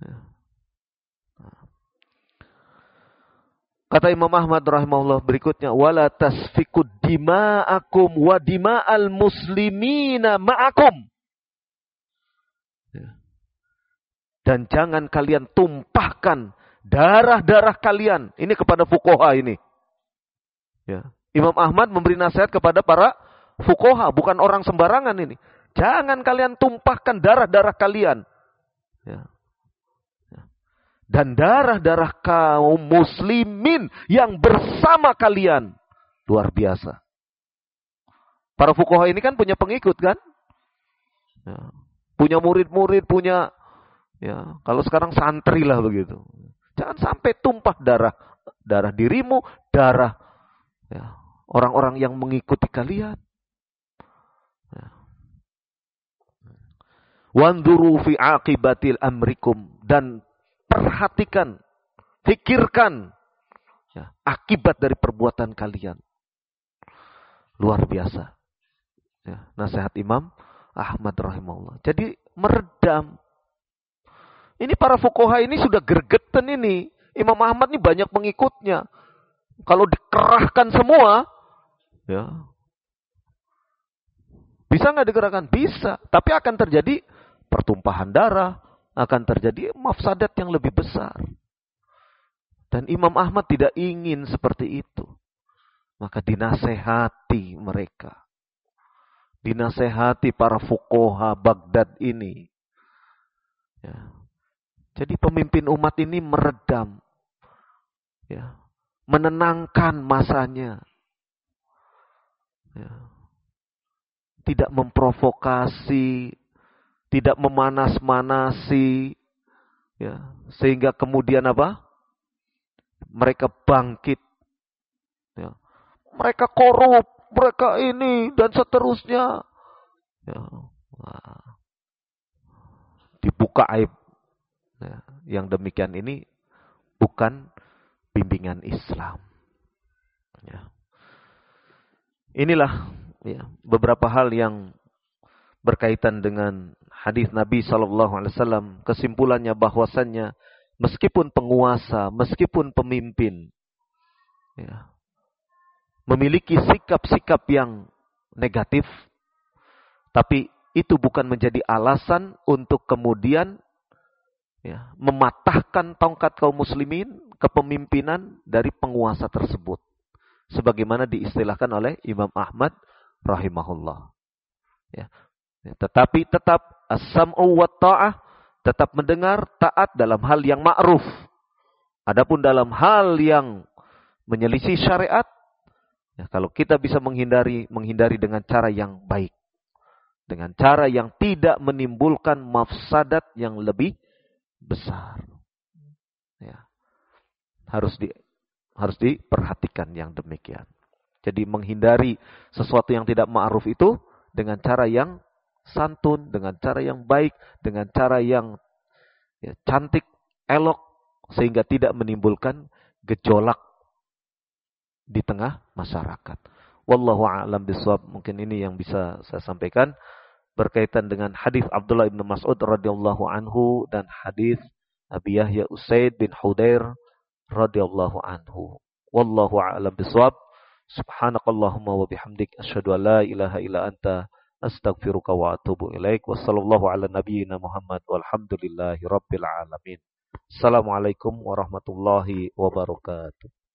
Ya. Kata Imam Ahmad rahimahullah berikutnya, wala tasfikud dima'akum wa dima'al muslimina ma'akum. Ya. Dan jangan kalian tumpahkan darah-darah kalian. Ini kepada fukoha ini. Ya. Imam Ahmad memberi nasihat kepada para fukoha, bukan orang sembarangan ini. Jangan kalian tumpahkan darah-darah kalian. Ya dan darah-darah kaum muslimin yang bersama kalian. Luar biasa. Para fukoha ini kan punya pengikut kan? Ya. Punya murid-murid, punya ya kalau sekarang santri lah begitu. Jangan sampai tumpah darah darah dirimu, darah ya, orang-orang yang mengikuti kalian. Ya. Wanduru fi aqibatil amrikum dan perhatikan, pikirkan ya, akibat dari perbuatan kalian. Luar biasa. Ya, nasihat Imam Ahmad rahimahullah. Jadi meredam. Ini para fukoha ini sudah gergeten ini. Imam Ahmad ini banyak pengikutnya. Kalau dikerahkan semua, ya bisa nggak digerakkan? Bisa, tapi akan terjadi pertumpahan darah, akan terjadi mafsadat yang lebih besar. Dan Imam Ahmad tidak ingin seperti itu. Maka dinasehati mereka. Dinasehati para fukoha Baghdad ini. Ya. Jadi pemimpin umat ini meredam. Ya. Menenangkan masanya. Ya. Tidak memprovokasi tidak memanas-manasi ya sehingga kemudian apa mereka bangkit ya mereka korup mereka ini dan seterusnya ya Wah. dibuka aib ya. yang demikian ini bukan bimbingan Islam ya inilah ya beberapa hal yang berkaitan dengan hadis Nabi Shallallahu Alaihi Wasallam kesimpulannya bahwasannya meskipun penguasa, meskipun pemimpin, ya, memiliki sikap-sikap yang negatif, tapi itu bukan menjadi alasan untuk kemudian ya, mematahkan tongkat kaum muslimin kepemimpinan dari penguasa tersebut. Sebagaimana diistilahkan oleh Imam Ahmad rahimahullah. Ya. Tetapi tetap as-sam'u wa ta'ah tetap mendengar taat dalam hal yang ma'ruf. Adapun dalam hal yang menyelisih syariat, ya, kalau kita bisa menghindari menghindari dengan cara yang baik. Dengan cara yang tidak menimbulkan mafsadat yang lebih besar. Ya. Harus di harus diperhatikan yang demikian. Jadi menghindari sesuatu yang tidak ma'ruf itu dengan cara yang santun, dengan cara yang baik, dengan cara yang ya, cantik, elok, sehingga tidak menimbulkan gejolak di tengah masyarakat. Wallahu a'lam bishawab. Mungkin ini yang bisa saya sampaikan berkaitan dengan hadis Abdullah bin Mas'ud radhiyallahu anhu dan hadis Abi Yahya Usaid bin Hudair radhiyallahu anhu. Wallahu a'lam bishawab. Subhanakallahumma wa bihamdik asyhadu an la ilaha illa anta astaghfiruka wa atubu ilaik wa sallallahu ala nabiyyina Muhammad walhamdulillahi rabbil alamin. Assalamualaikum warahmatullahi wabarakatuh.